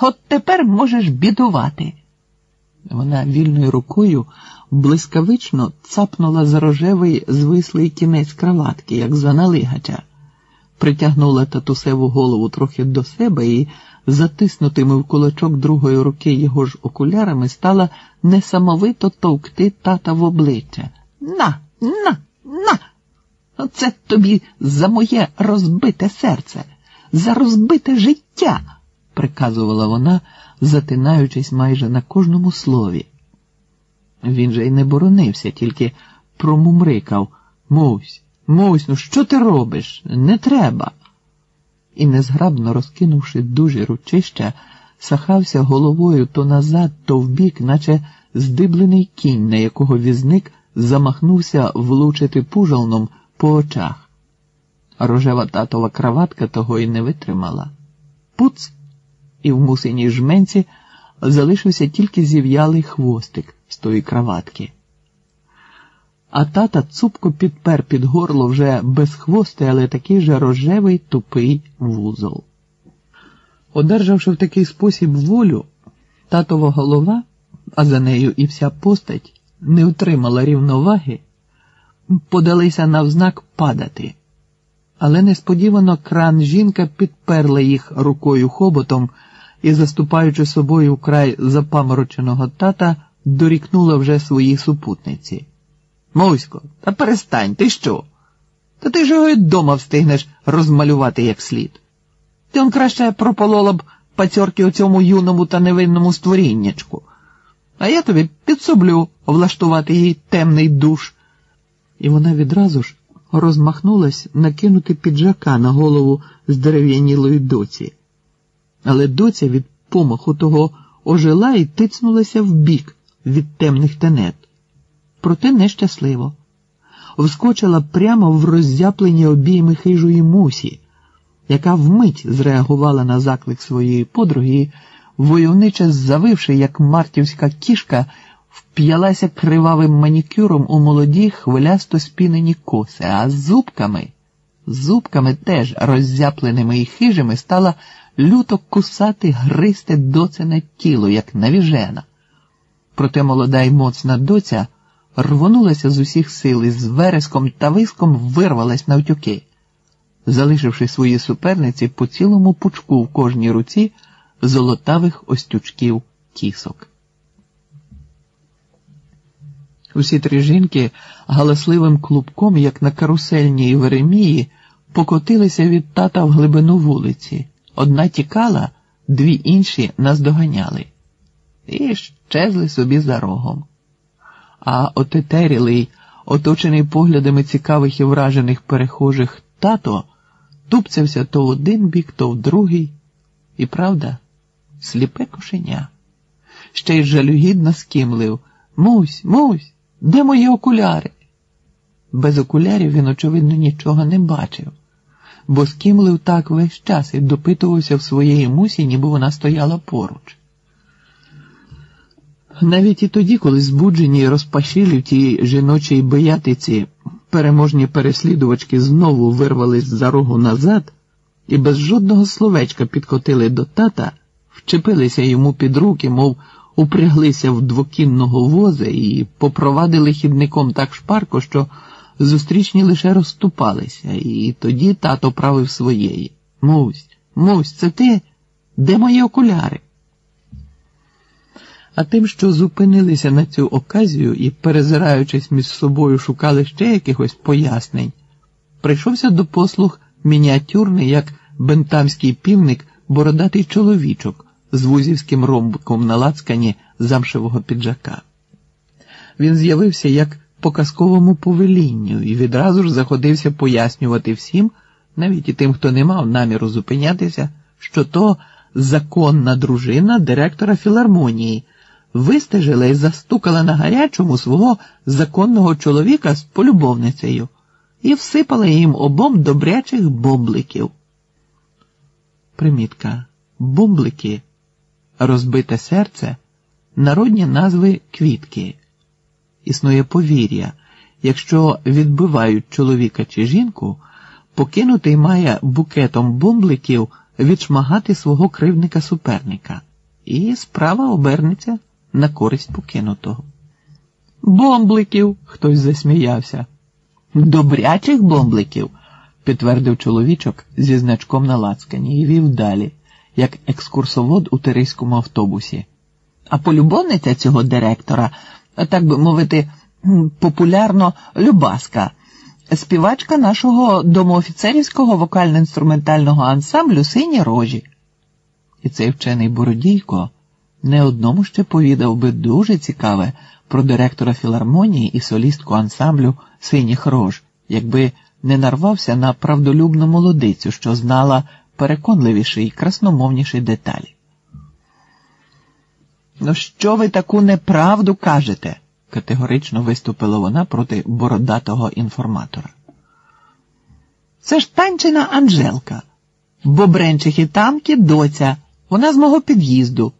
От тепер можеш бідувати. Вона вільною рукою блискавично цапнула за рожевий звислий кінець краватки, як за налигача, притягнула татусеву голову трохи до себе і, затиснутими в кулачок другої руки його ж окулярами, стала несамовито товкти тата в обличчя. На, на, на! Оце тобі за моє розбите серце, за розбите життя, приказувала вона, затинаючись майже на кожному слові. Він же й не боронився, тільки промумрикав Мусь, Мусь, ну що ти робиш? Не треба. І, незграбно розкинувши дужі ручища, сахався головою то назад, то вбік, наче здиблений кінь, на якого візник замахнувся влучити пужалном по очах. Рожева татова краватка того й не витримала. Пуц! І в мусиній жменці залишився тільки зів'ялий хвостик з тої краватки. А тата цупко підпер під горло вже без хвости, але такий же рожевий тупий вузол. Одержавши в такий спосіб волю, татова голова, а за нею і вся постать, не втримала рівноваги, подалися навзнак падати. Але несподівано кран жінка підперла їх рукою хоботом і, заступаючи собою вкрай запамороченого тата, дорікнула вже своїй супутниці. Мосько, та перестань, ти що? Та ти ж його й дома встигнеш розмалювати як слід. Ти он краще прополола б пацьорки у цьому юному та невинному створіннячку, а я тобі підсоблю влаштувати їй темний душ. І вона відразу ж розмахнулась накинути піджака на голову з дерев'янілої доці. Але доця від помаху того ожила і тицнулася вбік від темних тенет. Проте нещасливо. Вскочила прямо в роззяплені обійми хижої мусі, яка вмить зреагувала на заклик своєї подруги і, войовниче завивши, як мартівська кішка, вп'ялася кривавим манікюром у молоді хвилясто спінені коси, а зубками, зубками теж роззяпленими і хижими, стала люто кусати, гристи доцене тіло, як навіжена. Проте молода й моцна доця рвонулася з усіх сил і з вереском та виском вирвалась навтюки, залишивши свої суперниці по цілому пучку в кожній руці золотавих остючків кісок. Усі три жінки галасливим клубком, як на карусельній Веремії, покотилися від тата в глибину вулиці. Одна тікала, дві інші наздоганяли. І щезли собі за рогом. А отетерілий, оточений поглядами цікавих і вражених перехожих тато, тупцявся то в один бік, то в другий. І правда, сліпе кошеня. Ще й жалюгідно скимлив Мусь, мусь, де мої окуляри? Без окулярів він, очевидно, нічого не бачив, бо скимлив так весь час і допитувався в своєї мусі, ніби вона стояла поруч. Навіть і тоді, коли збуджені і розпашілі в тій жіночій боятиці переможні переслідувачки знову вирвались за рогу назад і без жодного словечка підкотили до тата, вчепилися йому під руки, мов упряглися в двокінного воза і попровадили хідником так шпарко, що зустрічні лише розступалися, і тоді тато правив своєї. Мусь, мусь, це ти? Де мої окуляри? А тим, що зупинилися на цю оказію і, перезираючись між собою, шукали ще якихось пояснень, прийшовся до послуг мініатюрний, як бентамський півник, бородатий чоловічок з вузівським ромбиком на лацкані замшевого піджака. Він з'явився як по казковому повелінню і відразу ж заходився пояснювати всім, навіть і тим, хто не мав наміру зупинятися, що то законна дружина директора філармонії вистежила і застукала на гарячому свого законного чоловіка з полюбовницею і всипала їм обом добрячих бомбликів. Примітка. Бомблики, розбите серце, народні назви квітки. Існує повір'я, якщо відбивають чоловіка чи жінку, покинутий має букетом бомбликів відшмагати свого кривника суперника, і справа обернеться на користь покинутого. Бомбликів, хтось засміявся. Добрячих бомбликів, підтвердив чоловічок зі значком на лацкані і вів далі, як екскурсовод у тирийському автобусі. А полюбовниця цього директора, так би мовити, популярно Любаска, співачка нашого домоофіцерівського вокально-інструментального ансамблю Сині рожі. І цей вчений Бородійко не одному ще повідав би дуже цікаве про директора філармонії і солістку ансамблю Синіх рож, якби не нарвався на правдолюбну молодицю, що знала переконливіші і красномовніші деталі. Ну, що ви таку неправду кажете? категорично виступила вона проти бородатого інформатора. Це ж танчина Анжелка, бобренчихи тамки доця, вона з мого під'їзду.